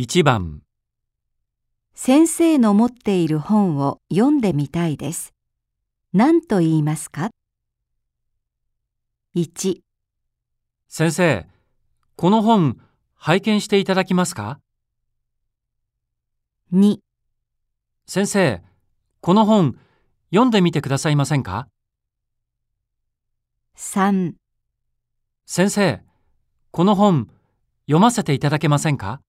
1番。先生の持っている本を読んでみたいです。何と言いますか ?1、先生、この本拝見していただきますか？2、先生、この本読んでみてくださいませんか？3先生、この本読ませていただけませんか？